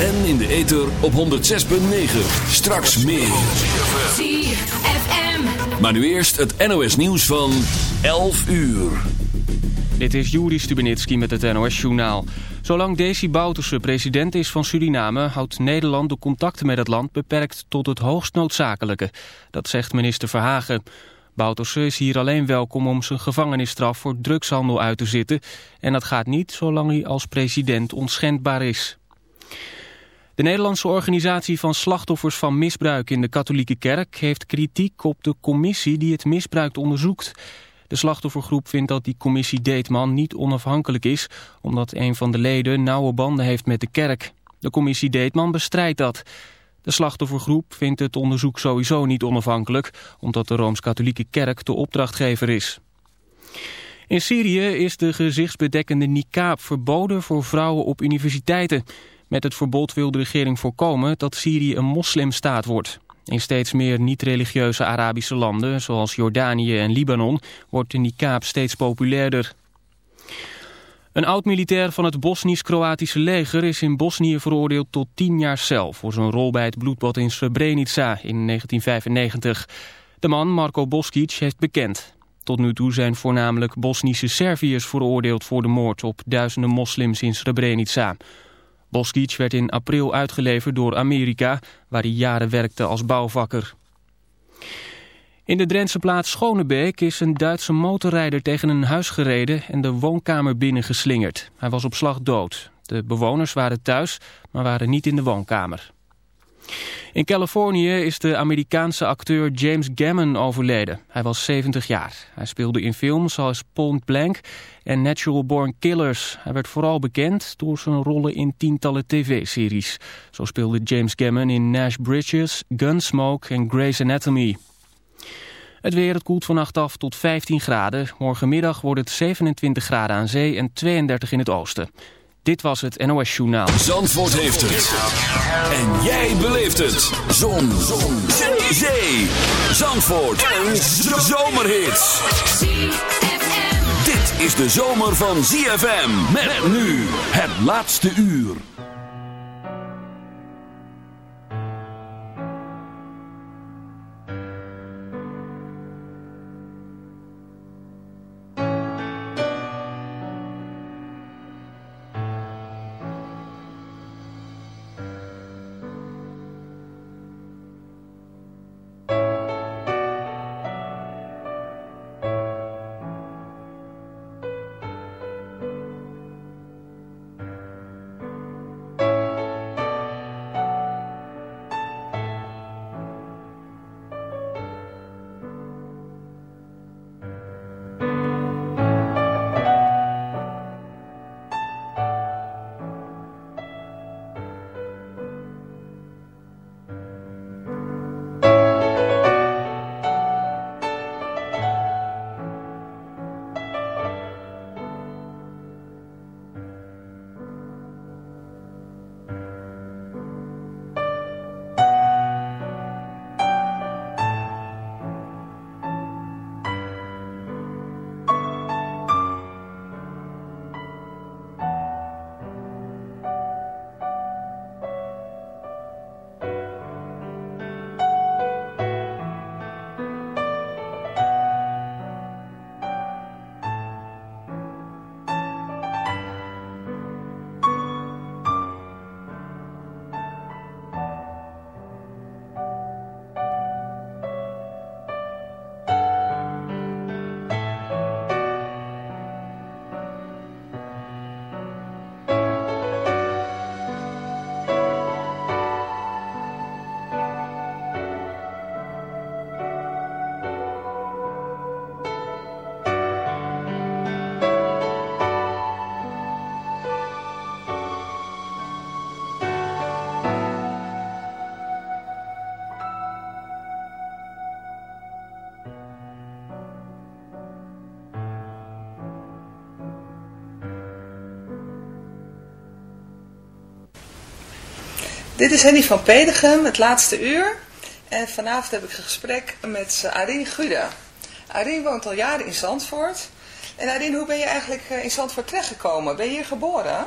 En in de ether op 106.9. Straks meer. ZFM. Maar nu eerst het NOS nieuws van 11 uur. Dit is Juri Stubenitski met het NOS-journaal. Zolang Desi Bouterse president is van Suriname... houdt Nederland de contacten met het land beperkt tot het hoogst noodzakelijke. Dat zegt minister Verhagen. Bouterse is hier alleen welkom om zijn gevangenisstraf voor drugshandel uit te zitten. En dat gaat niet zolang hij als president onschendbaar is. De Nederlandse organisatie van slachtoffers van misbruik in de katholieke kerk... heeft kritiek op de commissie die het misbruik onderzoekt... De slachtoffergroep vindt dat die commissie Deetman niet onafhankelijk is... omdat een van de leden nauwe banden heeft met de kerk. De commissie Deetman bestrijdt dat. De slachtoffergroep vindt het onderzoek sowieso niet onafhankelijk... omdat de Rooms-Katholieke Kerk de opdrachtgever is. In Syrië is de gezichtsbedekkende niqab verboden voor vrouwen op universiteiten. Met het verbod wil de regering voorkomen dat Syrië een moslimstaat wordt. In steeds meer niet-religieuze Arabische landen, zoals Jordanië en Libanon, wordt de niqab steeds populairder. Een oud-militair van het Bosnisch-Kroatische leger is in Bosnië veroordeeld tot 10 jaar cel voor zijn rol bij het bloedbad in Srebrenica in 1995. De man, Marko Boskic, heeft bekend. Tot nu toe zijn voornamelijk Bosnische Serviërs veroordeeld voor de moord op duizenden moslims in Srebrenica. Boskic werd in april uitgeleverd door Amerika, waar hij jaren werkte als bouwvakker. In de Drentse plaats Schonebeek is een Duitse motorrijder tegen een huis gereden en de woonkamer binnengeslingerd. Hij was op slag dood. De bewoners waren thuis, maar waren niet in de woonkamer. In Californië is de Amerikaanse acteur James Gammon overleden. Hij was 70 jaar. Hij speelde in films zoals Point Blank en Natural Born Killers. Hij werd vooral bekend door zijn rollen in tientallen tv-series. Zo speelde James Gammon in Nash Bridges, Gunsmoke en Grey's Anatomy. Het weer, het koelt vannacht af tot 15 graden. Morgenmiddag wordt het 27 graden aan zee en 32 in het oosten. Dit was het NOS Journaal. Zandvoort heeft het. En jij beleeft het. Zon. Zon. Zee. Zee. Zandvoort. Een zomerhit. Dit is de zomer van ZFM. Met nu het laatste uur. Dit is Henny van Pedegem, het laatste uur. En vanavond heb ik een gesprek met uh, Arien Gude. Arien woont al jaren in Zandvoort. En Arien, hoe ben je eigenlijk uh, in Zandvoort terechtgekomen? Ben je hier geboren?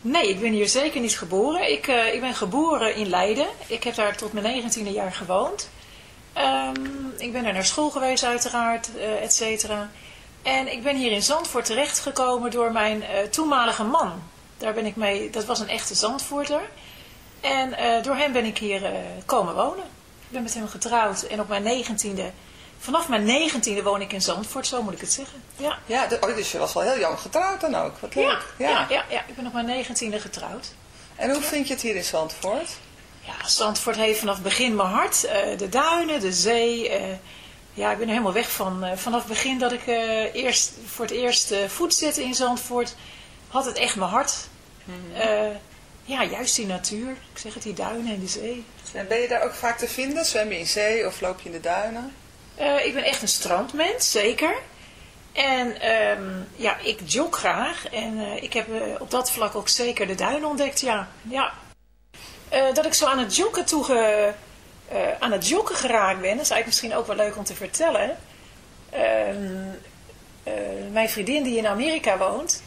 Nee, ik ben hier zeker niet geboren. Ik, eh, ik ben geboren in Leiden. Ik heb daar tot mijn negentiende jaar gewoond. Ehm, ik ben er naar school geweest uiteraard, eh et cetera. En ik ben hier in Zandvoort terechtgekomen door mijn eh, toenmalige man. Daar ben ik mee, dat was een echte Zandvoorter. En eh, door hem ben ik hier eh, komen wonen. Ik ben met hem getrouwd en op mijn negentiende, vanaf mijn negentiende woon ik in Zandvoort, zo moet ik het zeggen. Ja. Ja, oh, dus je was wel heel jong getrouwd dan ook. Wat leuk. Ja, ja. Ja, ja, ik ben op mijn negentiende getrouwd. En hoe vind je het hier in Zandvoort? Ja, Zandvoort heeft vanaf het begin mijn hart. Eh, de duinen, de zee. ja, ik ben er helemaal weg van. Vanaf het begin dat ik eerst, voor het eerst voet zette in Zandvoort, had het echt mijn hart. Eh, ja, juist die natuur. Ik zeg het, die duinen en die zee. En ben je daar ook vaak te vinden? Zwem je in zee of loop je in de duinen? Eh, ik ben echt een strandmens, zeker. En ehm, ja, ik jog graag. En eh, ik heb eh, op dat vlak ook zeker de duinen ontdekt, ja. ja. Dat ik zo aan het joggen eh, aan het joggen geraakt ben, dat is eigenlijk misschien ook wel leuk om te vertellen. Ehm, eh, mijn vriendin die in Amerika woont,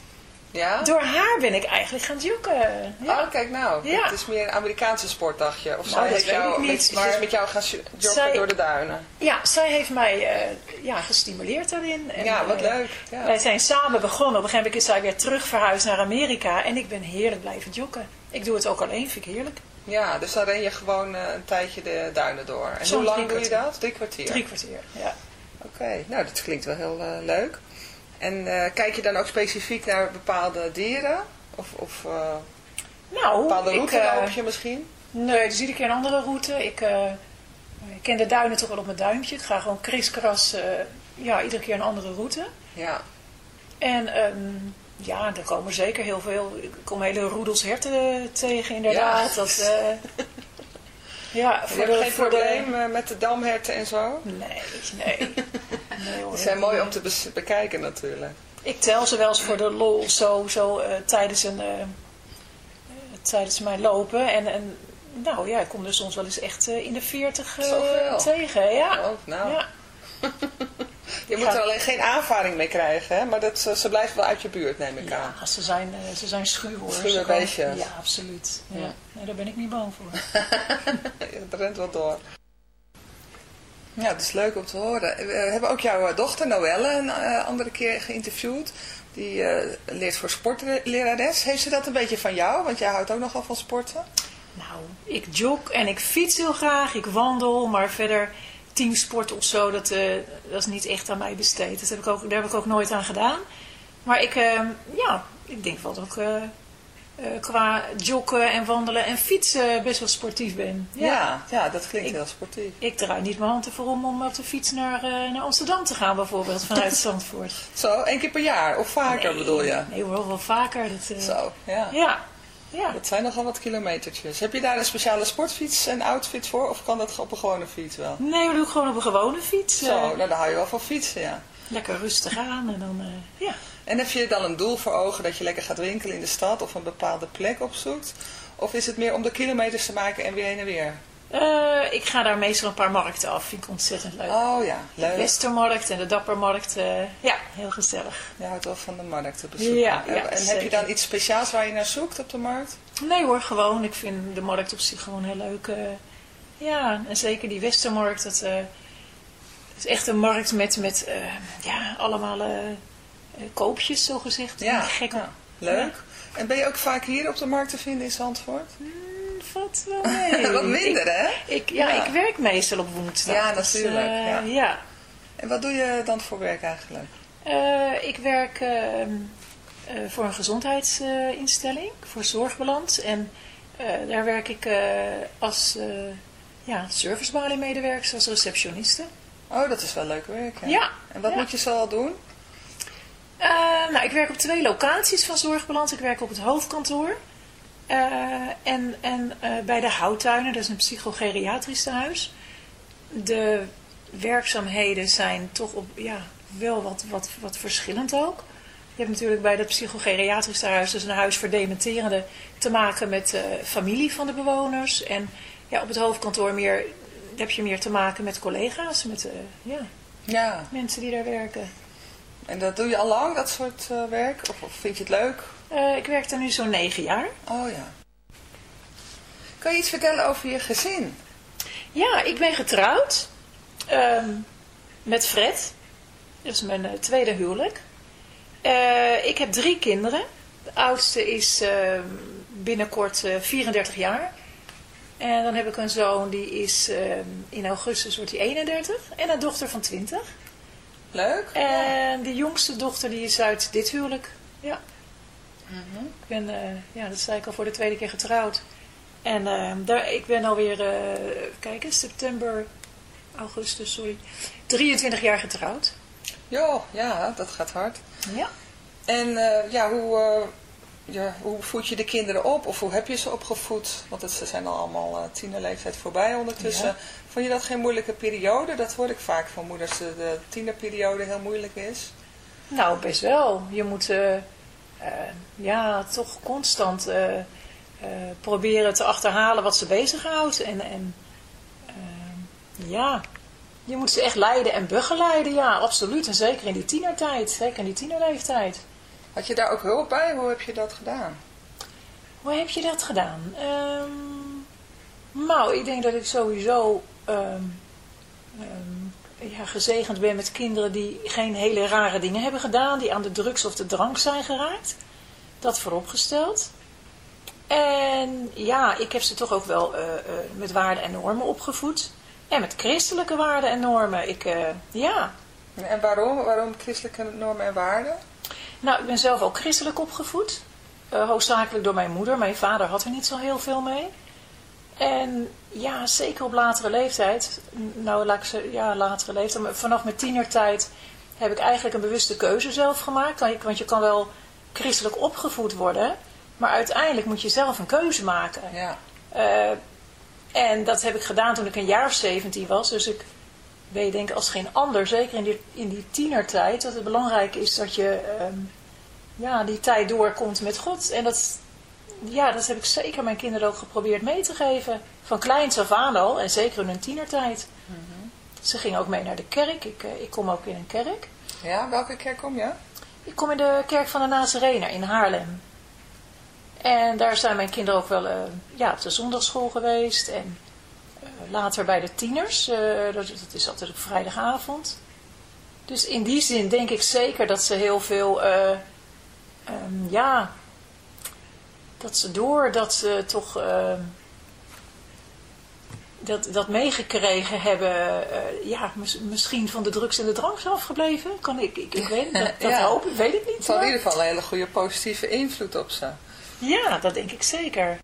Ja? door haar ben ik eigenlijk gaan joggen. Ja. Oh, kijk nou. Ja. Het is meer een Amerikaanse sport, dacht je. Of Nou, zij heeft jou niet, met, maar- is met jou gaan Zij- door de duinen. Ja, zij heeft mij eh, ja, gestimuleerd daarin. En, ja, wat eh, leuk. Ja. Wij zijn samen begonnen. Op een gegeven moment is zij weer terug verhuisd naar Amerika. En ik ben heerlijk blijven joggen. Ik doe het ook alleen, vind ik heerlijk. ja, dus dan ren je gewoon eh, een tijdje de duinen door. En hoe lang doe je dat? Drie kwartier. Drie kwartier, ja. Oké, nou dat klinkt wel heel leuk. En eh, kijk je dan ook specifiek naar bepaalde dieren? Of, of eh, Nou, bepaalde route eh, loop je misschien? Nee, dus iedere keer een andere route. Ik, ik ken de duinen toch wel op mijn duimpje. Ik ga gewoon kriskras, ja, iedere keer een andere route. Ja. En ehm, ja, er komen zeker heel veel. Ik kom hele roedels herten tegen, inderdaad. Ja. Dat, ja, Je hebt geen voor probleem eh, met de damherten en zo? Nee, nee. nee hoor. Die zijn mooi om te bekijken natuurlijk. Ik tel ze wel eens voor de lol zo, zo eh, tijdens, een, eh, tijdens mijn lopen. En, en nou ja, ik kom er soms wel eens echt in de 40 eh, Zoveel? tegen. Ja. Oh, nou. ja. Je moet er alleen geen aanvaring mee krijgen, hè? maar dat, ze, ze blijven wel uit je buurt, neem ik aan. Ja, ze zijn, eh, ze zijn schuw hoor. Schuwe beestjes. Ja, absoluut. Ja. Ja. Nee, daar ben ik niet bang voor. Het rent wel door. Ja, dat is leuk om te horen. We hebben ook jouw dochter Noelle een eh, andere keer geïnterviewd. Die eh, leert voor sportlerares. Heeft ze dat een beetje van jou? Want jij houdt ook nogal van sporten. Nou, ik jog en ik fiets heel graag. Ik wandel, maar verder teamsport of zo, dat, eh, dat is niet echt aan mij besteed. Dat heb ik ook, daar heb ik ook nooit aan gedaan. Maar ik, eh, ja, ik denk wel dat ik eh, eh, qua joggen en wandelen en fietsen best wel sportief ben. Ja, ja, dat klinkt Ik- heel sportief. Ik draai niet mijn hand ervoor om om op de fiets naar, naar Amsterdam te gaan bijvoorbeeld, vanuit Zandvoort. Zo, één keer per jaar of vaker Nee, bedoel je? Nee hoor, wel vaker. Dat, Zo, ja. Ja, ja. Dat zijn nogal wat kilometertjes. Heb je daar een speciale sportfiets en outfit voor? Of kan dat op een gewone fiets wel? Nee, we doen gewoon op een gewone fiets. Zo, eh, nou dan hou je wel van fietsen, ja. lekker rustig aan en dan, eh, ja. En heb je dan een doel voor ogen dat je lekker gaat winkelen in de stad of een bepaalde plek opzoekt? Of is het meer om de kilometers te maken en weer heen en weer? Eh, ik ga daar meestal een paar markten af. Vind ik ontzettend leuk. Oh ja, de leuk. Westermarkt en de Dappermarkt. eh, ja, heel gezellig. Je houdt wel van de markt te bezoeken. Ja, ja, en heb je dan iets speciaals waar je naar zoekt op de markt? Nee hoor, gewoon. Ik vind de markt op zich gewoon heel leuk. eh. ja, en zeker die Westermarkt. Dat eh, is echt een markt met, met eh, ja, allemaal eh, eh, koopjes, zo gezegd. Ja, Gek. ja, leuk. En ben je ook vaak hier op de markt te vinden in Zandvoort? Valt wel mee. Wat minder, ik, hè? Ik, ja, Ja. ik werk meestal op woensdag. Ja, dus, natuurlijk, eh, ja. ja. En wat doe je dan voor werk eigenlijk? Eh, ik werk eh, eh, voor een gezondheidsinstelling, voor Zorgbalans. En eh, daar werk ik eh, als ja, servicebaliemedewerker, als receptioniste. Oh, dat is wel leuk werk. hè? Ja. En wat ja. moet je zoal doen? Nou, ik werk op twee locaties van Zorgbalans. Ik werk op het hoofdkantoor. Uh, en en uh, bij de Houttuinen, dat is een psychogeriatrisch tehuis. De werkzaamheden zijn toch op, ja, wel wat, wat, wat verschillend ook. Je hebt natuurlijk bij dat psychogeriatrisch tehuis, dus een huis voor dementerende, te maken met uh, familie van de bewoners. En ja, op het hoofdkantoor meer, heb je meer te maken met collega's, met ja, ja. mensen die daar werken. En dat doe je al lang, dat soort werk? Of, of, vind je het leuk? Eh, ik werk er nu zo'n negen jaar. Oh ja. Kan je iets vertellen over je gezin? Ja, ik ben getrouwd ehm, met Fred. Dat is mijn eh, tweede huwelijk. Eh, ik heb drie kinderen. De oudste is ehm, binnenkort eh, 34 jaar. En dan heb ik een zoon die is ehm, in augustus wordt hij 31. En een dochter van 20. Leuk? En de jongste dochter die is uit dit huwelijk. Ja. Ik ben, eh, ja, dat zei ik al voor de tweede keer getrouwd. En eh, daar, ik ben alweer, eh even kijken, september, augustus, sorry, 23 jaar getrouwd. Jo, ja, dat gaat hard. Ja. En eh, ja, hoe, ja, hoe voed je de kinderen op? Of hoe heb je ze opgevoed? Want het, ze zijn al allemaal uh, tienerleeftijd voorbij ondertussen. Ja. Vond je dat geen moeilijke periode? Dat hoor ik vaak van moeders, dat de tienerperiode heel moeilijk is. Nou, best wel. Je moet ja, toch constant eh, eh, proberen te achterhalen wat ze bezighoudt. En, en eh, ja, je moet ze echt leiden en begeleiden. Ja, absoluut. En zeker in die tienertijd. Zeker in die tienerleeftijd. Had je daar ook hulp bij? Hoe heb je dat gedaan? Hoe heb je dat gedaan? Ehm, nou, ik denk dat ik sowieso ehm, ja, gezegend ben met kinderen die geen hele rare dingen hebben gedaan, die aan de drugs of de drank zijn geraakt. Dat vooropgesteld. En ja, ik heb ze toch ook wel eh, eh, met waarden en normen opgevoed. En met christelijke waarden en normen. Ik, eh, ja, En waarom? Waarom christelijke normen en waarden? nou, ik ben zelf ook christelijk opgevoed. Hoofdzakelijk door mijn moeder. Mijn vader had er niet zo heel veel mee. En ja, zeker op latere leeftijd. Nou, laat ik ze, ja, latere leeftijd. Maar vanaf mijn tienertijd heb ik eigenlijk een bewuste keuze zelf gemaakt. Want je, kan wel christelijk opgevoed worden. Maar uiteindelijk moet je zelf een keuze maken. Ja. Eh, en dat heb ik gedaan toen ik een jaar of 17 was. Dus ik weet denk als geen ander, zeker in die, in die tienertijd, dat het belangrijk is dat je ehm, ja, die tijd doorkomt met God. En dat, ja, dat heb ik zeker mijn kinderen ook geprobeerd mee te geven. Van kleins af aan al, en zeker in hun tienertijd. Ze gingen ook mee naar de kerk. Ik, eh, ik kom ook in een kerk. Ja, welke kerk kom je? Ik kom in de kerk van de Nazarener in Haarlem. En daar zijn mijn kinderen ook wel eh, ja, op de zondagschool geweest. En eh, later bij de tieners. dat, dat is altijd op vrijdagavond. Dus in die zin denk ik zeker dat ze heel veel... eh, ehm, ja, dat ze door dat ze toch... ehm, dat, dat meegekregen hebben, eh, ja, mis- misschien van de drugs en de drank zijn afgebleven. Kan ik, ik, ik weet, dat, dat Ja. hoop ik, weet ik niet. Het in ieder geval een hele goede positieve invloed op ze. Ja, dat denk ik zeker.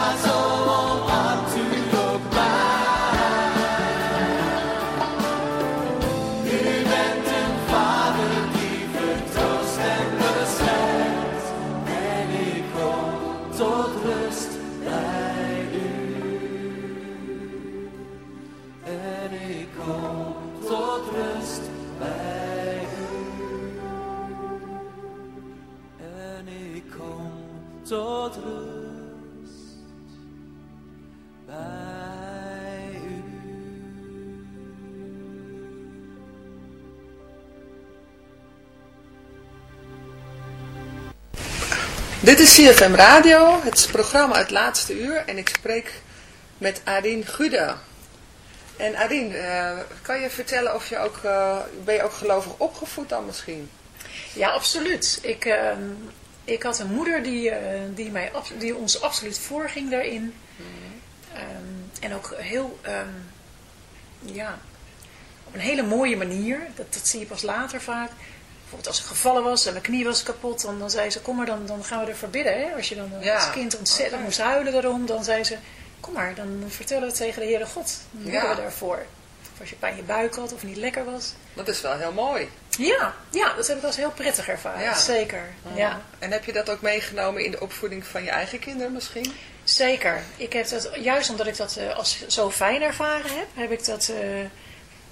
Ja, zo Dit is CFM Radio, het programma Het Laatste Uur en ik spreek met Arien Gude. En Arien, eh, kan je vertellen of je ook, eh, ben je ook gelovig opgevoed dan misschien? Ja, absoluut. Ik, ehm, ik had een moeder die, eh, die, mij, die ons absoluut voorging daarin. Ehm, en ook heel, ehm, ja, op een hele mooie manier. Dat, dat zie je pas later vaak. Bijvoorbeeld als ik gevallen was en mijn knie was kapot, dan, dan zei ze, kom maar, dan, dan gaan we ervoor bidden. Hè? Als je dan Ja. als kind ontzettend Oké. moest huilen daarom, dan zei ze, kom maar, dan vertellen we het tegen de Heere God. Dan bidden Ja. we daarvoor. Of als je pijn in je buik had of niet lekker was. Dat is wel heel mooi. Ja, ja dat heb ik als heel prettig ervaren. Ja. Zeker. Ja. En heb je dat ook meegenomen in de opvoeding van je eigen kinderen misschien? Zeker. Ik heb dat, juist omdat ik dat eh, als zo fijn ervaren heb, heb ik dat eh,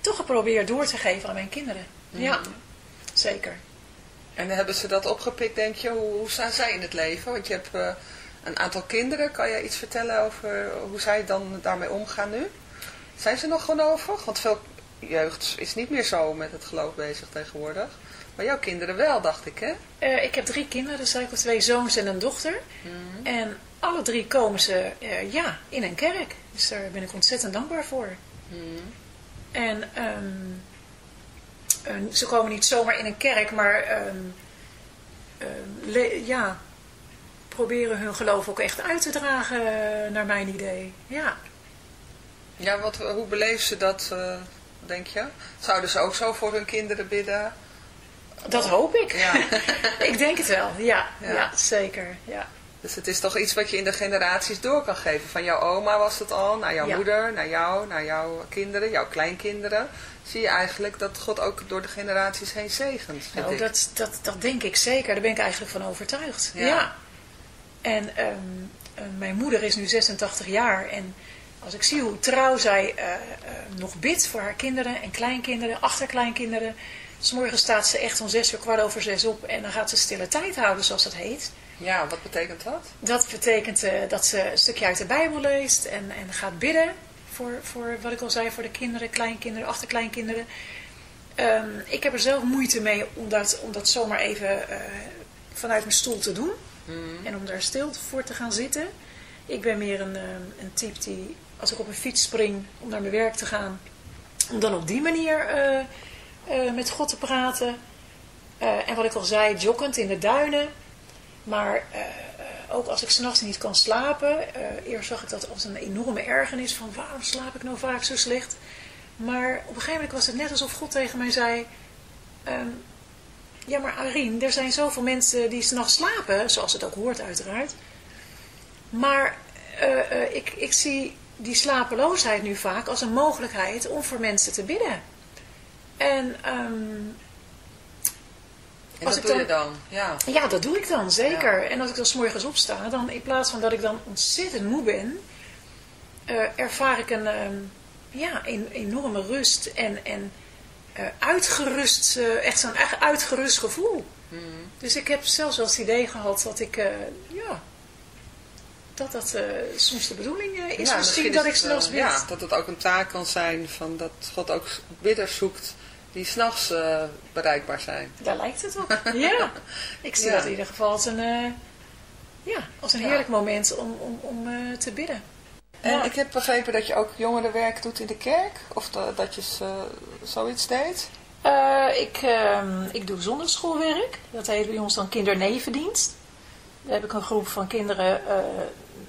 toch geprobeerd door te geven aan mijn kinderen. Ja, zeker. En hebben ze dat opgepikt, denk je? Hoe, hoe staan zij in het leven? Want je hebt eh, een aantal kinderen. Kan je iets vertellen over hoe zij dan daarmee omgaan nu? Zijn ze nog gelovig? Want veel jeugd is niet meer zo met het geloof bezig tegenwoordig. Maar jouw kinderen wel, dacht ik, hè? Eh, ik heb drie kinderen, dus ik heb twee zoons en een dochter. En alle drie komen ze eh, ja, in een kerk. Dus daar ben ik ontzettend dankbaar voor. En ehm, en ze komen niet zomaar in een kerk, maar ehm, ehm, ja, proberen hun geloof ook echt uit te dragen, naar mijn idee. Ja. Ja, wat, hoe beleven ze dat, eh, denk je? Zouden ze ook zo voor hun kinderen bidden? Dat hoop ik. Ja. ik denk het wel, ja, Ja. ja. zeker. Ja. Dus het is toch iets wat je in de generaties door kan geven. Van jouw oma was het al, naar jouw Ja. moeder, naar jou, naar jouw kinderen, jouw kleinkinderen. Zie je eigenlijk dat God ook door de generaties heen zegent, Nou, ik. dat, dat, dat denk ik zeker. Daar ben ik eigenlijk van overtuigd. Ja. Ja. En ehm, eh, mijn moeder is nu 86 jaar. En als ik zie hoe trouw zij eh, eh, nog bidt voor haar kinderen en kleinkinderen, achterkleinkinderen. S'morgen staat ze echt om zes uur, kwart over zes op. En dan gaat ze stille tijd houden, zoals dat heet. Ja, wat betekent dat? Dat betekent eh, dat ze een stukje uit de Bijbel leest en, en gaat bidden. Voor, voor wat ik al zei, voor de kinderen, kleinkinderen, achterkleinkinderen. Ehm, ik heb er zelf moeite mee om dat, om dat zomaar even eh, vanuit mijn stoel te doen. En om daar stil voor te gaan zitten. Ik ben meer een, ehm, een type die, als ik op een fiets spring om naar mijn werk te gaan, om dan op die manier eh, met God te praten. En wat ik al zei, joggend in de duinen. Maar eh, ook als ik s'nachts niet kan slapen. eh, eerst zag ik dat als een enorme ergernis. Van waarom slaap ik nou vaak zo slecht? Maar op een gegeven moment was het net alsof God tegen mij zei... ehm, ja, maar Arien, er zijn zoveel mensen die s'nachts slapen. Zoals het ook hoort uiteraard. Maar eh, ik, ik zie die slapeloosheid nu vaak als een mogelijkheid om voor mensen te bidden. En ehm, En Als dat ik doe je dan-? Ja. ja, dat doe ik dan, zeker. En als ik dan 's morgens opsta, dan in plaats van dat ik dan ontzettend moe ben, eh, ervaar ik een ehm, ja, een enorme rust en, en eh, uitgerust, eh, echt zo'n echt uitgerust gevoel. Dus ik heb zelfs wel het idee gehad dat ik, ja, dat dat soms de bedoeling is. Ja, misschien dat ik s'nachts eh, bid. Ja, dat het ook een taak kan zijn van dat God ook bidders zoekt die s'nachts eh bereikbaar zijn. Daar lijkt het op. Ja, ik zie Ja. dat in ieder geval als een, eh, ja, als een Ja. heerlijk moment om, om, om eh, te bidden. En Ja. ik heb begrepen dat je ook jongerenwerk doet in de kerk. Of da- dat je zoiets deed. Ik, ehm, ik doe zondagschoolwerk. Dat heet bij ons dan kindernevendienst. Daar heb ik een groep van kinderen.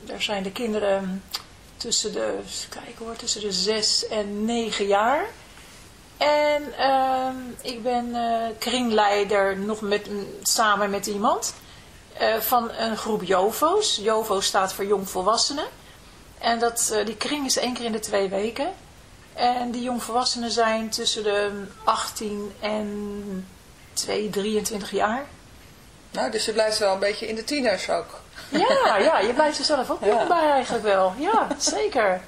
daar zijn de kinderen tussen de, kijken hoor, tussen de zes en negen jaar. En ehm, ik ben eh, kringleider nog met, samen met iemand eh, van een groep JOVO's. JOVO staat voor jongvolwassenen. En dat, eh, die kring is één keer in de twee weken. En die jongvolwassenen zijn tussen de 18 en 2, 23 jaar. Nou, dus je blijft wel een beetje in de tieners ook. Ja, ja, je blijft er zelf ook Ja. bij eigenlijk wel. Ja, zeker.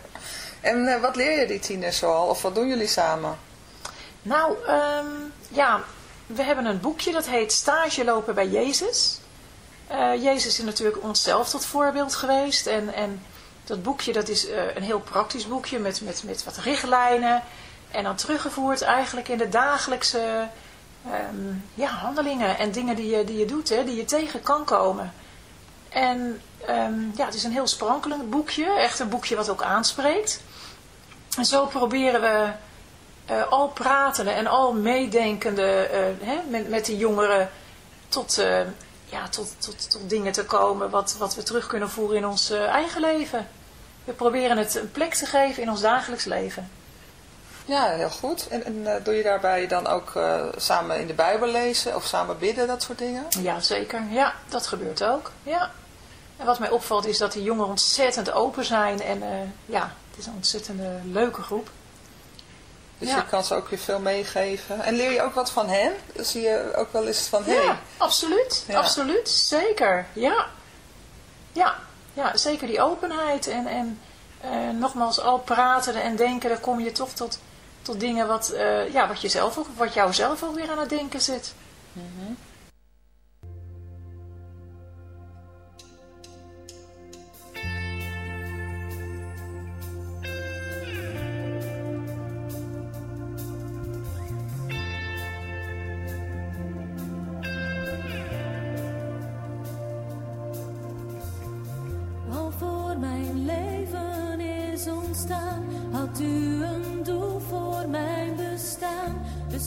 En wat leer je die tieners zoal? Of wat doen jullie samen? Nou, ehm, ja, we hebben een boekje dat heet Stage lopen bij Jezus. Eh, Jezus is natuurlijk onszelf tot voorbeeld geweest. En, en dat boekje dat is eh, een heel praktisch boekje met, met, met wat richtlijnen. En dan teruggevoerd eigenlijk in de dagelijkse ehm, ja, handelingen en dingen die je, die je doet, hè, die je tegen kan komen. En ehm, ja, het is een heel sprankelend boekje. Echt een boekje wat ook aanspreekt. En zo proberen we eh, al pratende en al meedenkende eh, hè, met, met die jongeren tot, eh, ja, tot, tot, tot dingen te komen wat, wat we terug kunnen voeren in ons eigen leven. We proberen het een plek te geven in ons dagelijks leven. Ja, heel goed. En, en doe je daarbij dan ook samen in de Bijbel lezen of samen bidden, dat soort dingen? Ja, zeker. Ja, dat gebeurt ook. Ja. En wat mij opvalt is dat die jongeren ontzettend open zijn. En ja, het is een ontzettende leuke groep. Dus Ja. je kan ze ook weer veel meegeven. En leer je ook wat van hen? Zie je ook wel eens van, hé, Ja, absoluut. Ja. Absoluut. Zeker. Ja. Ja. Ja, zeker die openheid. En, en eh, nogmaals, al praten en denken, dan kom je toch tot, tot dingen wat, eh, ja, wat, je zelf ook, wat jou zelf ook weer aan het denken zit. Al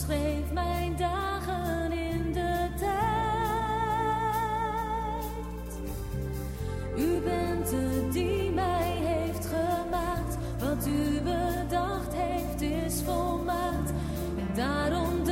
schreef mijn dagen in de tijd. U bent de die mij heeft gemaakt, wat u bedacht heeft is volmaakt. En daarom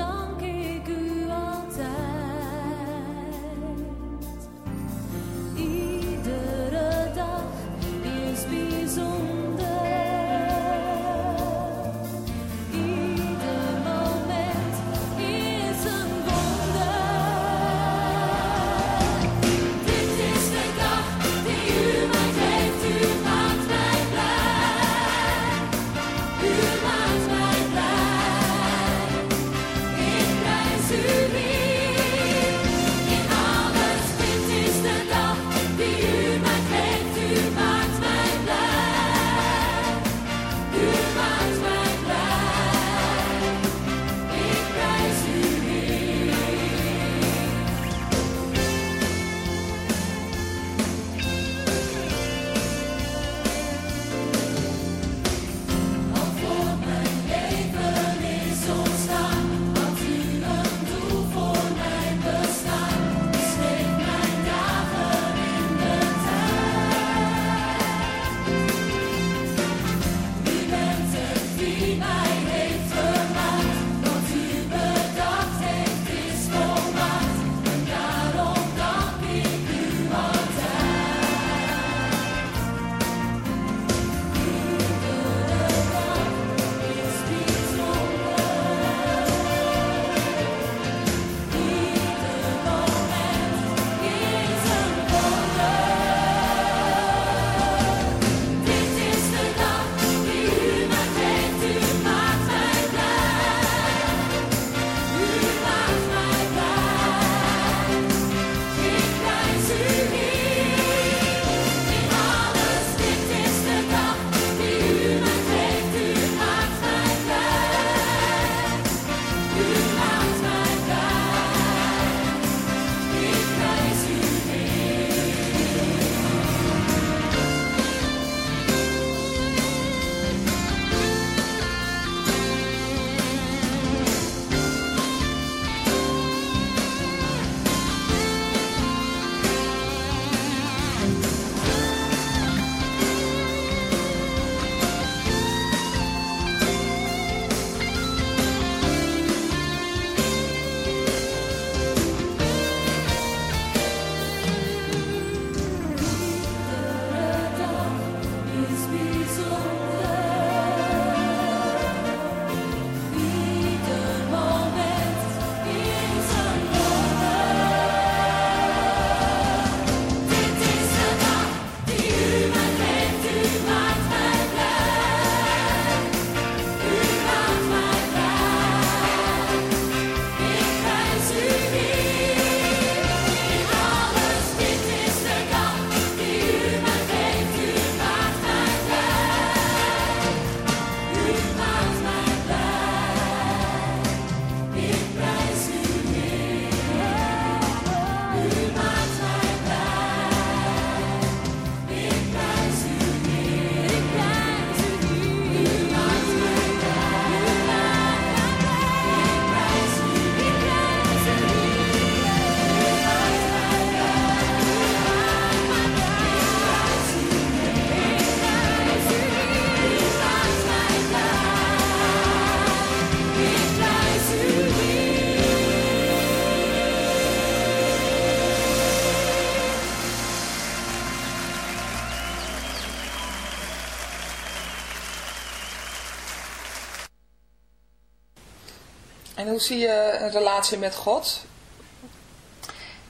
hoe zie je een relatie met God?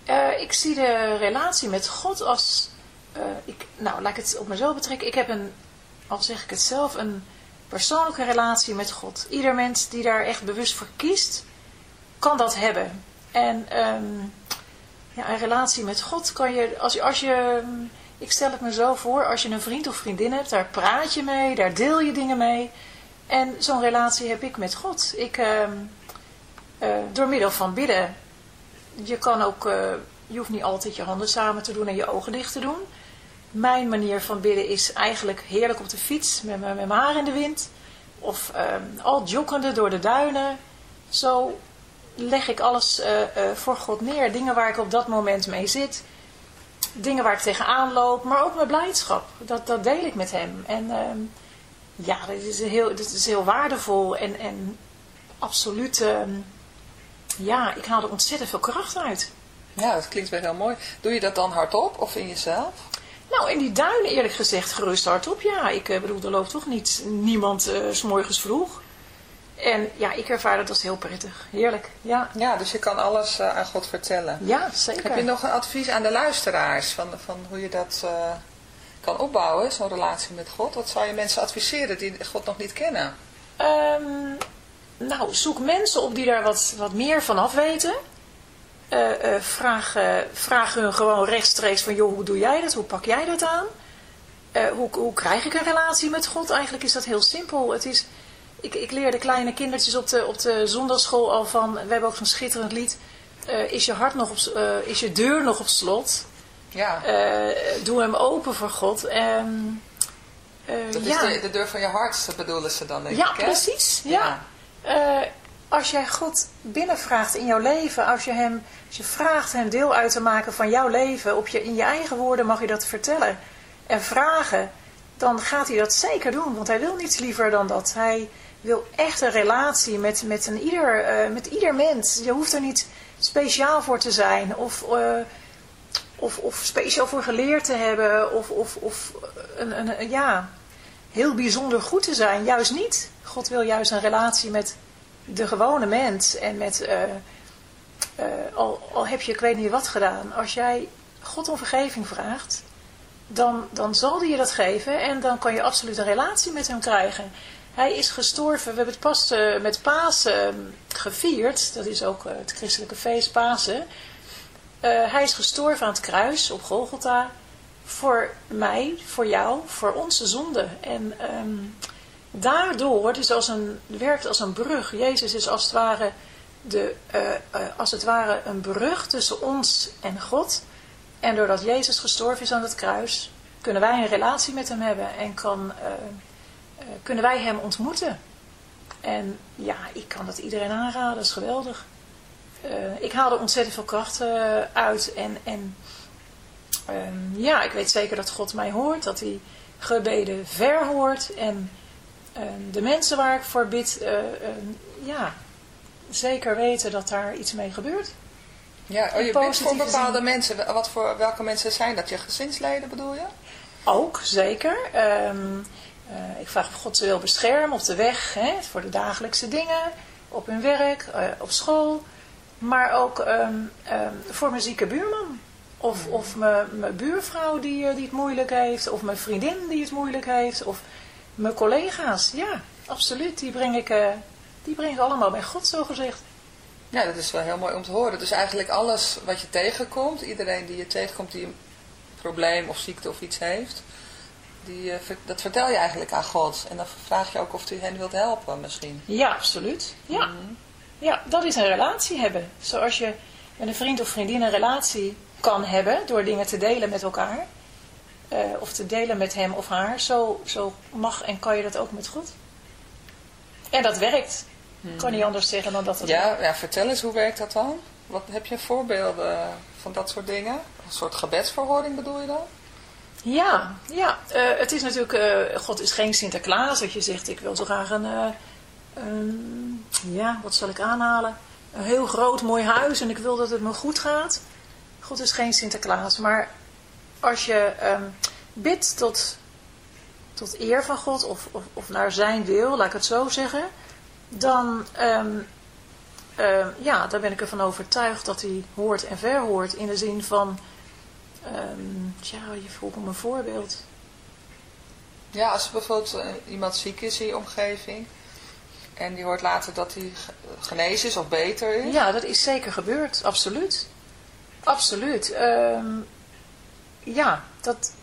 Eh, ik zie de relatie met God als, eh, ik, nou laat ik het op mezelf betrekken. Ik heb een, al zeg ik het zelf, een persoonlijke relatie met God. Ieder mens die daar echt bewust voor kiest, kan dat hebben. En ehm, ja, een relatie met God kan je, als je, als je, ik stel het me zo voor, als je een vriend of vriendin hebt, daar praat je mee, daar deel je dingen mee. En zo'n relatie heb ik met God. Ik, ehm, eh, door middel van bidden je kan ook, eh, je hoeft niet altijd je handen samen te doen en je ogen dicht te doen. Mijn manier van bidden is eigenlijk heerlijk op de fiets met, mijn- haar in de wind. Of ehm, al joggende door de duinen. Zo leg ik alles eh, eh, voor God neer. Dingen waar ik op dat moment mee zit. Dingen waar ik tegenaan loop. Maar ook mijn blijdschap. Dat, dat deel ik met hem. En ehm, ja, dat is heel, dat is heel waardevol. En, en absoluut... ehm, ja, ik haal er ontzettend veel kracht uit. Ja, dat klinkt weer heel mooi. Doe je dat dan hardop of in jezelf? Nou, in die duinen eerlijk gezegd gerust hardop. Ja, ik eh, bedoel, er loopt toch niet niemand eh, s s'morgens vroeg. En ja, ik ervaar dat als heel prettig. Heerlijk. Ja, Ja, dus je kan alles eh, aan God vertellen. ja zeker. Heb je nog een advies aan de luisteraars van, van hoe je dat kan opbouwen, zo'n relatie met God? Wat zou je mensen adviseren die God nog niet kennen? Ehm, nou, zoek mensen op die daar wat, wat meer van af weten. Eh, eh, vraag, eh, vraag hun gewoon rechtstreeks van, joh, hoe doe jij dat? Hoe pak jij dat aan? Hoe, hoe krijg ik een relatie met God? Eigenlijk is dat heel simpel. Het is, ik, ik leer de kleine kindertjes op de, op de zondagschool al van, we hebben ook zo'n schitterend lied, is je hart nog op, is je deur nog op slot? Ja, doe hem open voor God. Ehm, eh, dat ja. is de, de deur van je hart, dat bedoelen ze dan, denk Ja, ik, hè? precies. Ja. Eh, als jij God binnenvraagt in jouw leven, als je, hem, als je vraagt hem deel uit te maken van jouw leven, op je, in je eigen woorden mag je dat vertellen en vragen, dan gaat hij dat zeker doen. Want hij wil niets liever dan dat. Hij wil echt een relatie met, met, een ieder, eh, met ieder mens. Je hoeft er niet speciaal voor te zijn of, eh, of, of speciaal voor geleerd te hebben of, of, of een, een, een- ja, heel bijzonder goed te zijn. Juist niet. God wil juist een relatie met de gewone mens. En met, eh, eh, al, al heb je ik weet niet wat gedaan. Als jij God om vergeving vraagt, dan, dan zal hij je dat geven. En dan kan je absoluut een relatie met hem krijgen. Hij is gestorven. We hebben het pas eh, met Pasen eh, gevierd. Dat is ook het christelijke feest Pasen. Hij is gestorven aan het kruis op Golgotha voor mij, voor jou, voor onze zonde. En ehm, daardoor, is als een, werkt als een brug. Jezus is als het ware, de, eh, eh, als het ware een brug tussen ons en God. En doordat Jezus gestorven is aan het kruis, kunnen wij een relatie met hem hebben en kan, eh, kunnen wij hem ontmoeten. En ja, ik kan dat iedereen aanraden, dat is geweldig. Ik haal er ontzettend veel kracht uit en, en Ehm, ja, ik weet zeker dat God mij hoort, dat hij gebeden verhoort. En ehm, de mensen waar ik voor bid, eh, ehm, ja, zeker weten dat daar iets mee gebeurt. Ja, oh, je bent voor bepaalde mensen. Wat voor, welke mensen zijn dat? Je gezinsleden bedoel je? Ook, zeker. Eh, ik vraag of God ze wil beschermen op de weg, hè, voor de dagelijkse dingen, op hun werk, eh, op school. Maar ook voor mijn zieke buurman. Of, of mijn, mijn buurvrouw die, eh, die het moeilijk heeft. Of mijn vriendin die het moeilijk heeft. Of mijn collega's. Ja, absoluut. Die breng ik, eh, die breng ik allemaal bij God, zo gezegd. Ja, dat is wel heel mooi om te horen. Dus eigenlijk alles wat je tegenkomt, iedereen die je tegenkomt die een probleem of ziekte of iets heeft, die, eh, dat vertel je eigenlijk aan God. En dan vraag je ook of hij hen wilt helpen misschien. Ja, absoluut. Ja. ja, dat is een relatie hebben. Zoals je met een vriend of vriendin een relatie kan hebben door dingen te delen met elkaar. eh, of te delen met hem of haar. Zo, zo mag en kan je dat ook met God. En dat werkt. Ik kan niet anders zeggen dan dat het werkt. Ja, ja, vertel eens, hoe werkt dat dan? Wat, heb je voorbeelden van dat soort dingen? Een soort gebedsverhoring bedoel je dan? Ja, ja. eh, het is natuurlijk, eh, God is geen Sinterklaas. Dat je zegt, ik wil zo graag een, een- ja, wat zal ik aanhalen? Een heel groot mooi huis en ik wil dat het me goed gaat. God is geen Sinterklaas. Maar als je ehm, bidt tot, tot eer van God of, of, of naar zijn wil, laat ik het zo zeggen. Dan, ehm, eh, ja, daar ben ik ervan overtuigd dat hij hoort en verhoort. In de zin van, ehm tja, je vroeg om een voorbeeld. Ja, als er bijvoorbeeld eh, iemand ziek is in je omgeving en die hoort later dat hij ge- genezen is of beter is. Ja, dat is zeker gebeurd, absoluut. Absoluut. Ehm, ja, dat,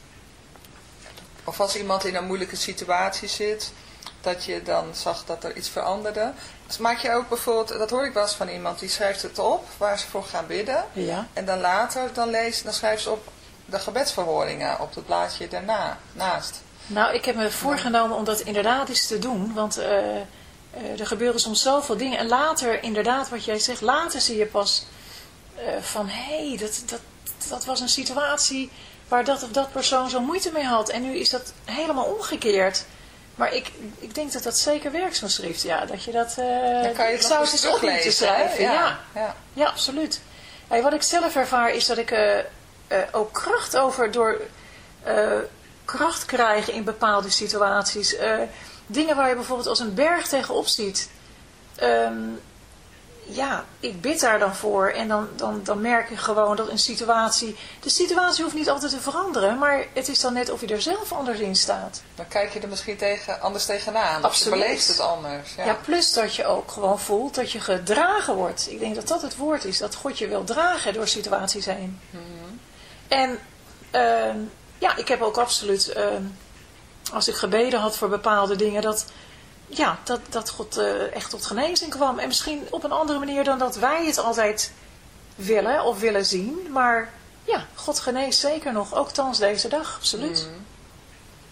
Of als iemand in een moeilijke situatie zit, dat je dan zag dat er iets veranderde. Dus maak je ook bijvoorbeeld, dat hoor ik wel eens van iemand, die schrijft het op waar ze voor gaan bidden. ja. En dan later, dan, lees, dan schrijft ze op de gebedsverhoringen op het blaadje daarna, naast. Nou, ik heb me voorgenomen om dat inderdaad eens te doen. Want eh, eh, er gebeuren soms zoveel dingen. En later, inderdaad, wat jij zegt, later zie je pas van... Hé, hey, dat, dat, dat was een situatie waar dat of dat persoon zo moeite mee had. En nu is dat helemaal omgekeerd. Maar ik, ik denk dat dat zeker werkt, zo'n schrift. Ja, dat je dat... eh, Dan kan je ik zou het eens op moeten schrijven. Ja, ja. ja. Ja, absoluut. Hey, wat ik zelf ervaar is dat ik eh, eh, ook kracht over door eh, kracht krijg in bepaalde situaties. Eh, dingen waar je bijvoorbeeld als een berg tegenop ziet. Ehm, ja, ik bid daar dan voor en dan, dan, dan merk je gewoon dat een situatie... De situatie hoeft niet altijd te veranderen, maar het is dan net of je er zelf anders in staat. Dan kijk je er misschien tegen, anders tegenaan. Of je Absoluut. beleeft het anders. Ja. Ja. plus dat je ook gewoon voelt dat je gedragen wordt. Ik denk dat dat het woord is, dat God je wil dragen door situaties heen. En ehm, ja, ik heb ook absoluut, ehm, als ik gebeden had voor bepaalde dingen, dat, ja, dat, dat God eh, echt tot genezing kwam. En misschien op een andere manier dan dat wij het altijd willen of willen zien. Maar ja, God geneest zeker nog, ook thans deze dag, absoluut.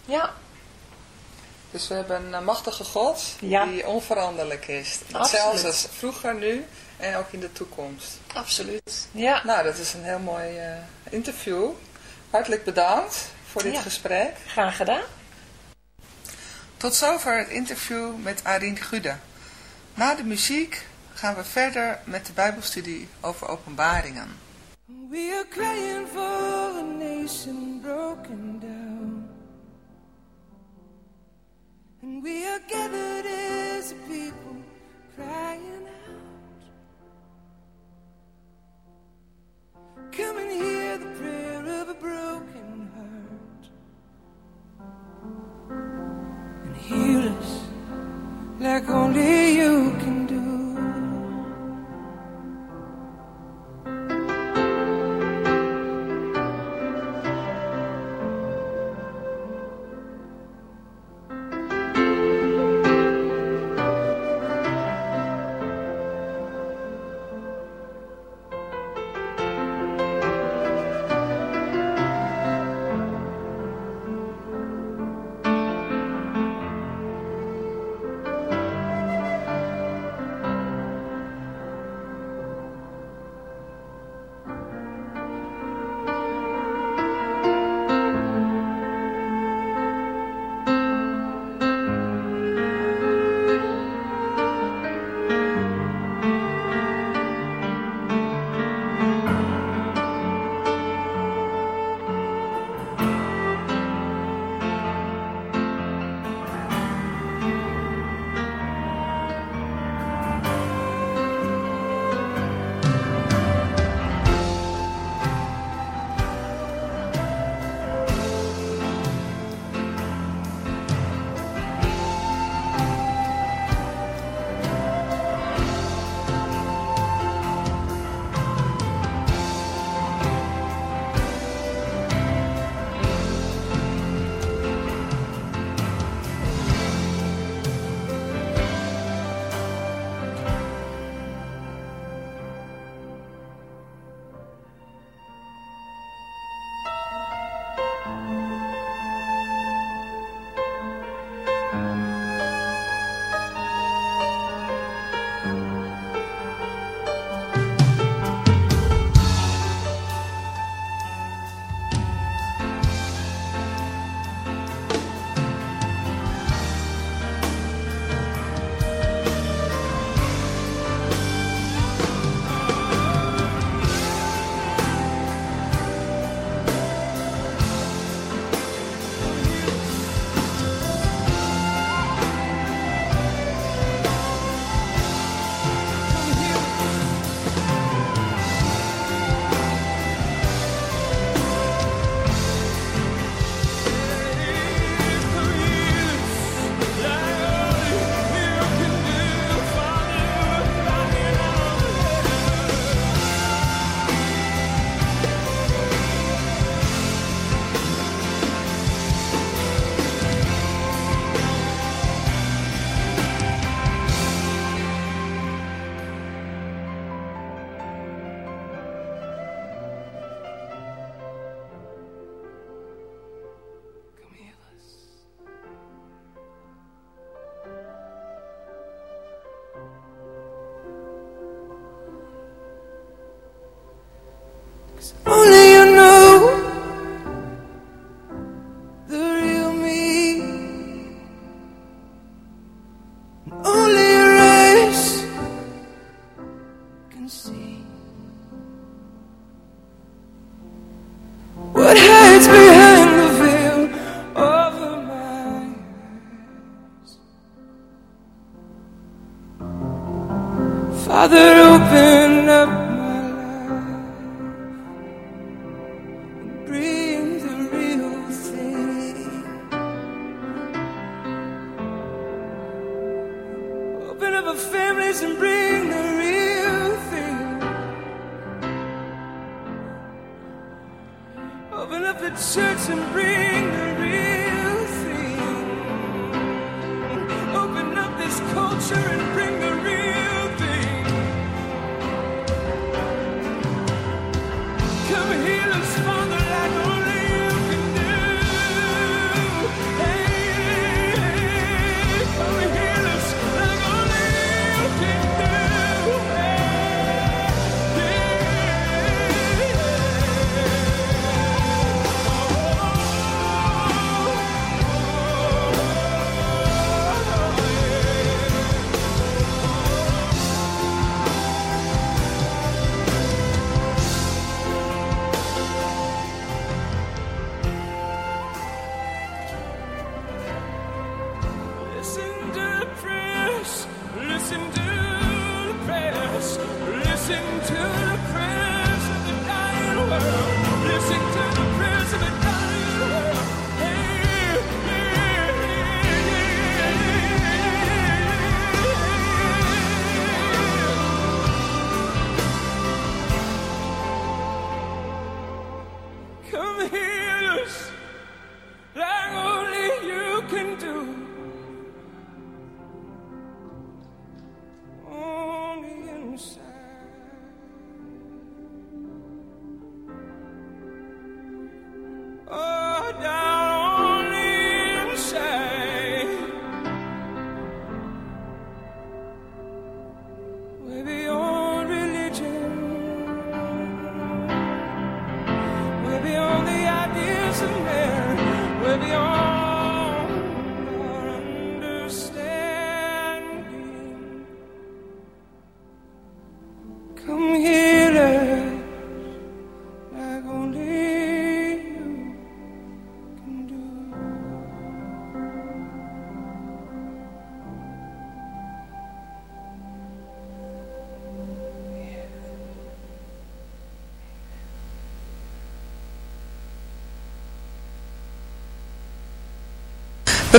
Ja, Dus we hebben een machtige God Ja. die onveranderlijk is. Zelfs als vroeger, nu en ook in de toekomst. absoluut. Ja, Nou, dat is een heel mooi eh, interview. Hartelijk bedankt voor dit Ja. gesprek. graag gedaan. Tot zover het interview met Arien Gude. Na de muziek gaan we verder met de Bijbelstudie over openbaringen. We are crying for a nation broken down. And we are gathered as a people crying. Father, open up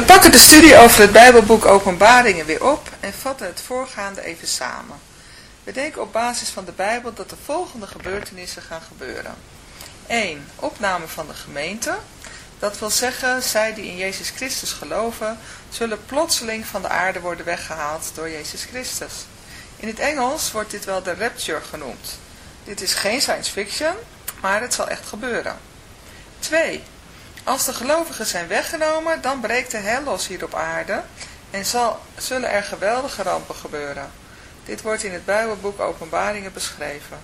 We pakken de studie over het Bijbelboek Openbaringen weer op en vatten het voorgaande even samen. We denken op basis van de Bijbel dat de volgende gebeurtenissen gaan gebeuren. 1. Opname van de gemeente. Dat wil zeggen, zij die in Jezus Christus geloven, zullen plotseling van de aarde worden weggehaald door Jezus Christus. In het Engels wordt dit wel de rapture genoemd. Dit is geen science fiction, maar het zal echt gebeuren. 2. Als de gelovigen zijn weggenomen, dan breekt de hel los hier op aarde en zal, zullen er geweldige rampen gebeuren. Dit wordt in het Bijbelboek Openbaringen beschreven.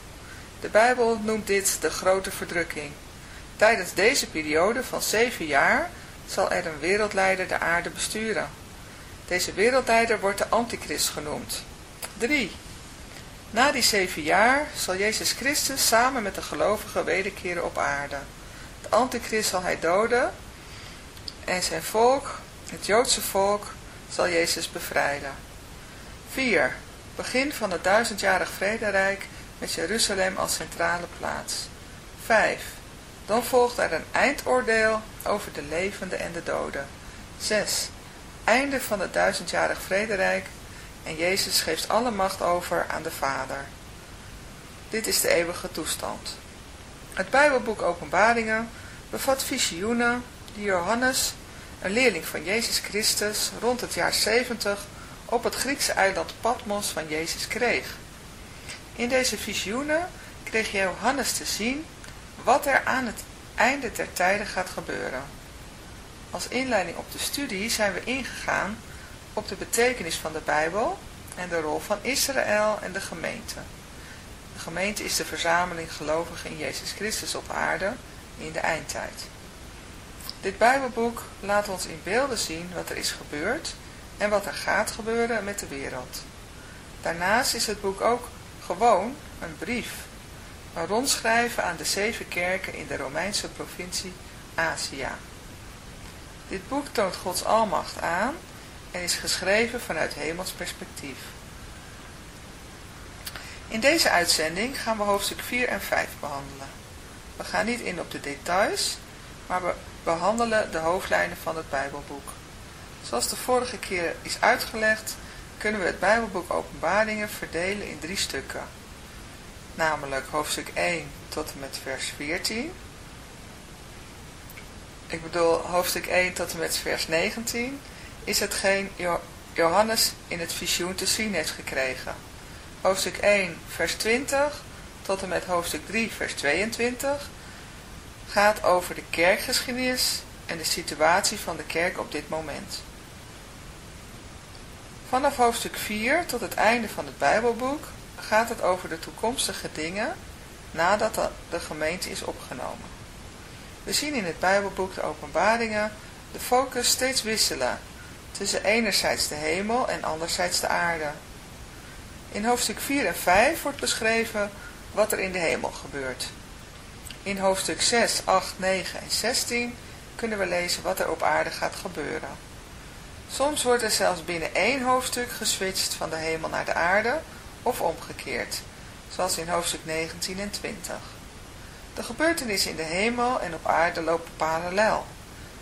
De Bijbel noemt dit de grote verdrukking. Tijdens deze periode van zeven jaar zal er een wereldleider de aarde besturen. Deze wereldleider wordt de antichrist genoemd. 3. Na die zeven jaar zal Jezus Christus samen met de gelovigen wederkeren op aarde. Antichrist zal hij doden en zijn volk, het Joodse volk, zal Jezus bevrijden. 4. Begin van het duizendjarig vrederijk met Jeruzalem als centrale plaats. 5. Dan volgt er een eindoordeel over de levenden en de doden. 6. Einde van het duizendjarig vrederijk en Jezus geeft alle macht over aan de Vader. Dit is de eeuwige toestand. Het Bijbelboek Openbaringen bevat visioenen die Johannes, een leerling van Jezus Christus, rond het jaar 70 op het Griekse eiland Patmos van Jezus kreeg. In deze visioenen kreeg Johannes te zien wat er aan het einde der tijden gaat gebeuren. Als inleiding op de studie zijn we ingegaan op de betekenis van de Bijbel en de rol van Israël en de gemeente. Gemeente is de verzameling gelovigen in Jezus Christus op aarde in de eindtijd. Dit Bijbelboek laat ons in beelden zien wat er is gebeurd en wat er gaat gebeuren met de wereld. Daarnaast is het boek ook gewoon een brief, een rondschrijven aan de zeven kerken in de Romeinse provincie Azië. Dit boek toont Gods almacht aan en is geschreven vanuit hemels perspectief. In deze uitzending gaan we hoofdstuk 4 en 5 behandelen. We gaan niet in op de details, maar we behandelen de hoofdlijnen van het Bijbelboek. Zoals de vorige keer is uitgelegd, kunnen we het Bijbelboek Openbaringen verdelen in drie stukken. Namelijk hoofdstuk 1 tot en met vers 14. Ik bedoel hoofdstuk 1 tot en met vers 19 is hetgeen Johannes in het visioen te zien heeft gekregen. Hoofdstuk 1 vers 20 tot en met hoofdstuk 3 vers 22 gaat over de kerkgeschiedenis en de situatie van de kerk op dit moment. Vanaf hoofdstuk 4 tot het einde van het Bijbelboek gaat het over de toekomstige dingen nadat de gemeente is opgenomen. We zien in het Bijbelboek de openbaringen de focus steeds wisselen tussen enerzijds de hemel en anderzijds de aarde. In hoofdstuk 4 en 5 wordt beschreven wat er in de hemel gebeurt. In hoofdstuk 6, 8, 9 en 16 kunnen we lezen wat er op aarde gaat gebeuren. Soms wordt er zelfs binnen één hoofdstuk geswitcht van de hemel naar de aarde of omgekeerd, zoals in hoofdstuk 19 en 20. De gebeurtenissen in de hemel en op aarde lopen parallel.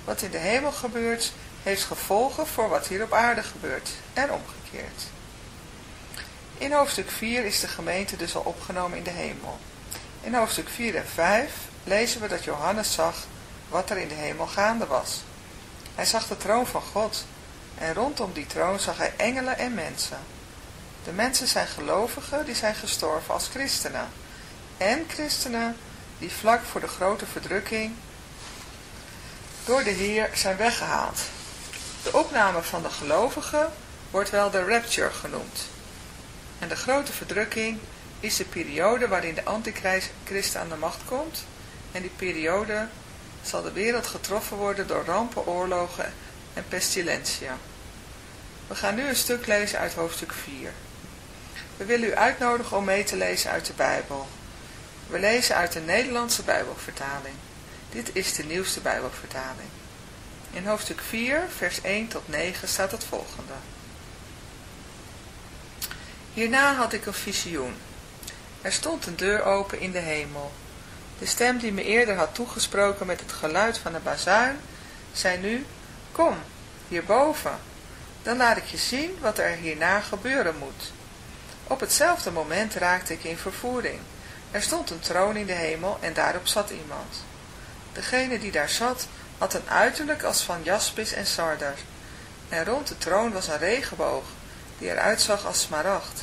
Wat in de hemel gebeurt, heeft gevolgen voor wat hier op aarde gebeurt en omgekeerd. In hoofdstuk 4 is de gemeente dus al opgenomen in de hemel. In hoofdstuk 4 en 5 lezen we dat Johannes zag wat er in de hemel gaande was. Hij zag de troon van God en rondom die troon zag hij engelen en mensen. De mensen zijn gelovigen die zijn gestorven als christenen en christenen die vlak voor de grote verdrukking door de Heer zijn weggehaald. De opname van de gelovigen wordt wel de rapture genoemd. En de grote verdrukking is de periode waarin de antichrist aan de macht komt. En die periode zal de wereld getroffen worden door rampen, oorlogen en pestilentia. We gaan nu een stuk lezen uit hoofdstuk 4. We willen u uitnodigen om mee te lezen uit de Bijbel. We lezen uit de Nederlandse Bijbelvertaling. Dit is de nieuwste Bijbelvertaling. In hoofdstuk 4, vers 1 tot 9 staat het volgende. Hierna had ik een visioen. Er stond een deur open in de hemel. De stem die me eerder had toegesproken met het geluid van een bazuin, zei nu, kom, hierboven, dan laat ik je zien wat er hierna gebeuren moet. Op hetzelfde moment raakte ik in vervoering. Er stond een troon in de hemel en daarop zat iemand. Degene die daar zat, had een uiterlijk als van jaspis en sardar. En rond de troon was een regenboog, die eruit zag als smaragd.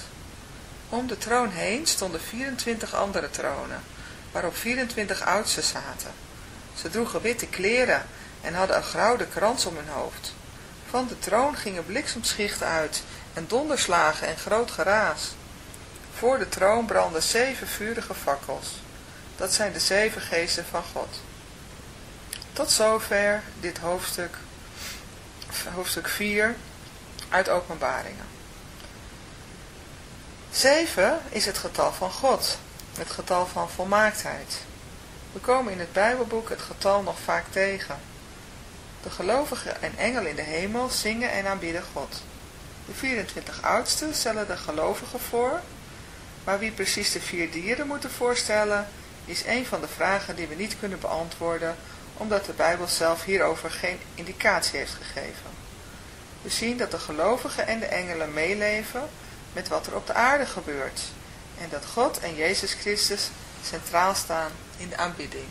Om de troon heen stonden 24 andere tronen, waarop 24 oudsten zaten. Ze droegen witte kleren en hadden een gouden krans om hun hoofd. Van de troon gingen bliksemschichten uit en donderslagen en groot geraas. Voor de troon brandden zeven vurige fakkels. Dat zijn de zeven geesten van God. Tot zover dit hoofdstuk, hoofdstuk 4 uit openbaringen. 7 is het getal van God, het getal van volmaaktheid. We komen in het Bijbelboek het getal nog vaak tegen. De gelovigen en engelen in de hemel zingen en aanbidden God. De 24 oudsten stellen de gelovigen voor, maar wie precies de vier dieren moeten voorstellen, is een van de vragen die we niet kunnen beantwoorden, omdat de Bijbel zelf hierover geen indicatie heeft gegeven. We zien dat de gelovigen en de engelen meeleven met wat er op de aarde gebeurt, en dat God en Jezus Christus centraal staan in de aanbidding.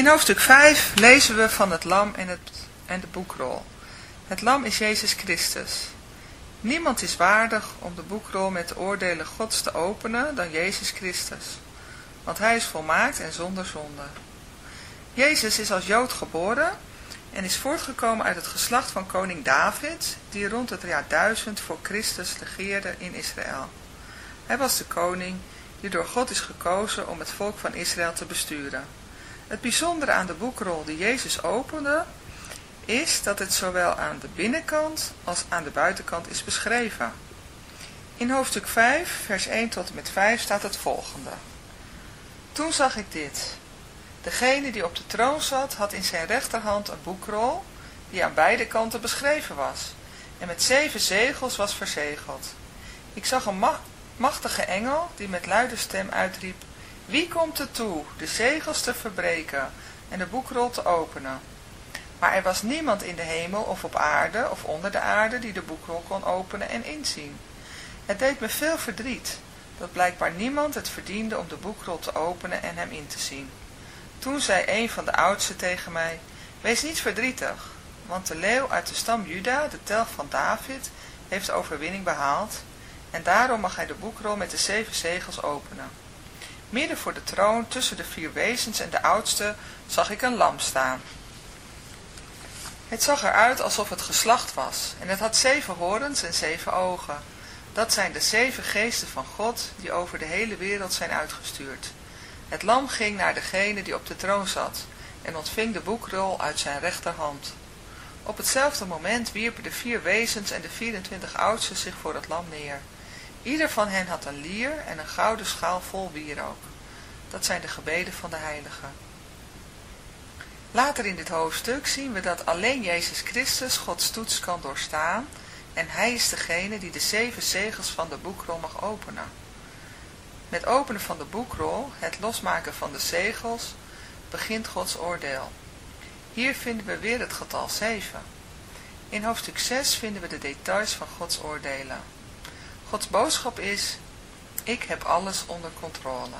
In hoofdstuk 5 lezen we van het lam en, het, en de boekrol. Het lam is Jezus Christus. Niemand is waardig om de boekrol met de oordelen Gods te openen dan Jezus Christus. Want hij is volmaakt en zonder zonde. Jezus is als Jood geboren en is voortgekomen uit het geslacht van koning David, die rond het jaar 1000 voor Christus regeerde in Israël. Hij was de koning die door God is gekozen om het volk van Israël te besturen. Het bijzondere aan de boekrol die Jezus opende, is dat het zowel aan de binnenkant als aan de buitenkant is beschreven. In hoofdstuk 5, vers 1 tot en met 5 staat het volgende. Toen zag ik dit. Degene die op de troon zat, had in zijn rechterhand een boekrol, die aan beide kanten beschreven was, en met zeven zegels was verzegeld. Ik zag een ma machtige engel, die met luide stem uitriep, Wie komt er toe, de zegels te verbreken en de boekrol te openen? Maar er was niemand in de hemel of op aarde of onder de aarde die de boekrol kon openen en inzien. Het deed me veel verdriet, dat blijkbaar niemand het verdiende om de boekrol te openen en hem in te zien. Toen zei een van de oudsten tegen mij, wees niet verdrietig, want de leeuw uit de stam Juda, de telg van David, heeft overwinning behaald, en daarom mag hij de boekrol met de zeven zegels openen. Midden voor de troon, tussen de vier wezens en de oudste, zag ik een lam staan. Het zag eruit alsof het geslacht was, en het had zeven horens en zeven ogen. Dat zijn de zeven geesten van God, die over de hele wereld zijn uitgestuurd. Het lam ging naar degene die op de troon zat, en ontving de boekrol uit zijn rechterhand. Op hetzelfde moment wierpen de vier wezens en de 24 oudsten zich voor het lam neer. Ieder van hen had een lier en een gouden schaal vol wierook. Dat zijn de gebeden van de heiligen. Later in dit hoofdstuk zien we dat alleen Jezus Christus Gods toets kan doorstaan en hij is degene die de zeven zegels van de boekrol mag openen. Met openen van de boekrol, het losmaken van de zegels, begint Gods oordeel. Hier vinden we weer het getal 7. In hoofdstuk 6 vinden we de details van Gods oordelen. Gods boodschap is, ik heb alles onder controle.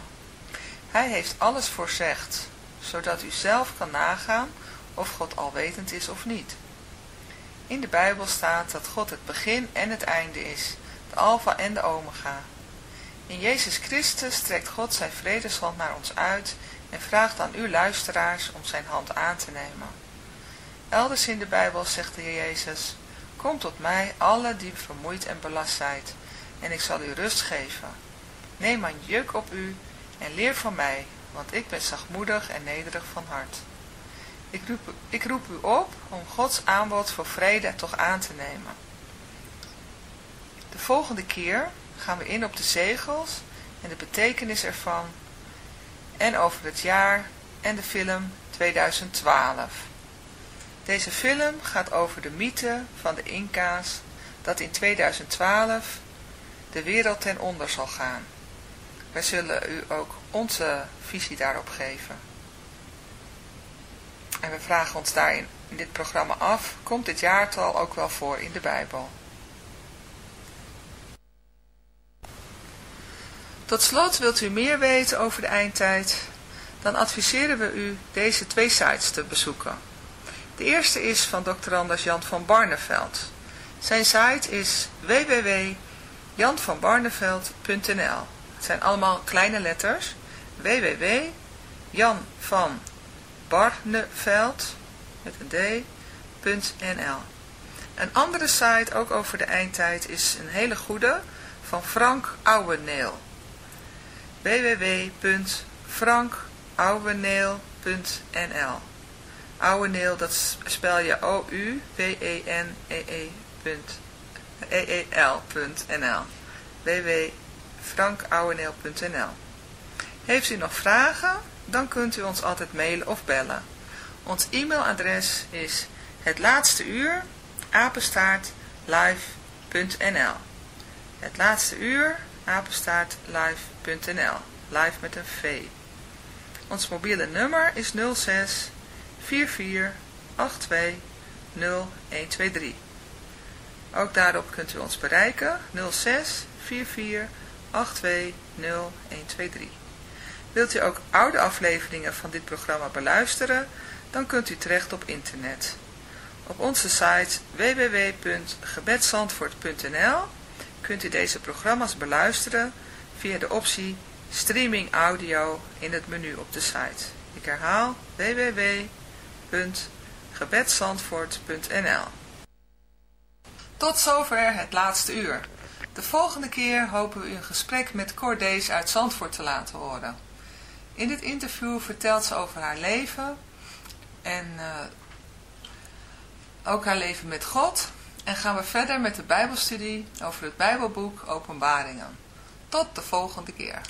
Hij heeft alles voorzegd, zodat u zelf kan nagaan of God alwetend is of niet. In de Bijbel staat dat God het begin en het einde is, de alfa en de omega. In Jezus Christus trekt God zijn vredeshand naar ons uit en vraagt aan u luisteraars om zijn hand aan te nemen. Elders in de Bijbel zegt de Heer Jezus, Kom tot mij, alle die vermoeid en belast zijt, en ik zal u rust geven. Neem mijn juk op u en leer van mij, want ik ben zachtmoedig en nederig van hart. Ik roep, ik roep u op om Gods aanbod voor vrede toch aan te nemen. De volgende keer gaan we in op de zegels en de betekenis ervan en over het jaar en de film 2012. Deze film gaat over de mythe van de Inca's dat in 2012 de wereld ten onder zal gaan. Wij zullen u ook onze visie daarop geven. En we vragen ons daarin in dit programma af, komt dit jaartal ook wel voor in de Bijbel? Tot slot wilt u meer weten over de eindtijd, dan adviseren we u deze twee sites te bezoeken. De eerste is van Dr. Anders Jan van Barneveld. Zijn site is www.janvanbarneveld.nl Het zijn allemaal kleine letters. www.janvanbarneveld met een d.nl Een andere site, ook over de eindtijd, is een hele goede van Frank Ouweneel. www.frankouweneel.nl Ouweneel, dat spel je O-U-W-E-N-E-E.nl www.frankouweneel.nl Heeft u nog vragen? Dan kunt u ons altijd mailen of bellen. Ons e-mailadres is het laatste uur Het laatste uur Live met een V. Ons mobiele nummer is 06 44 82 0123. Ook daarop kunt u ons bereiken 06 44 82 0123. Wilt u ook oude afleveringen van dit programma beluisteren? Dan kunt u terecht op internet. Op onze site www.gebedsandvoort.nl kunt u deze programma's beluisteren via de optie Streaming Audio in het menu op de site. Ik herhaal www.gebedsandvoort.nl Tot zover het laatste uur. De volgende keer hopen we een gesprek met Cordees uit Zandvoort te laten horen. In dit interview vertelt ze over haar leven en uh, ook haar leven met God. En gaan we verder met de Bijbelstudie over het Bijbelboek Openbaringen. Tot de volgende keer.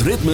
Het ritme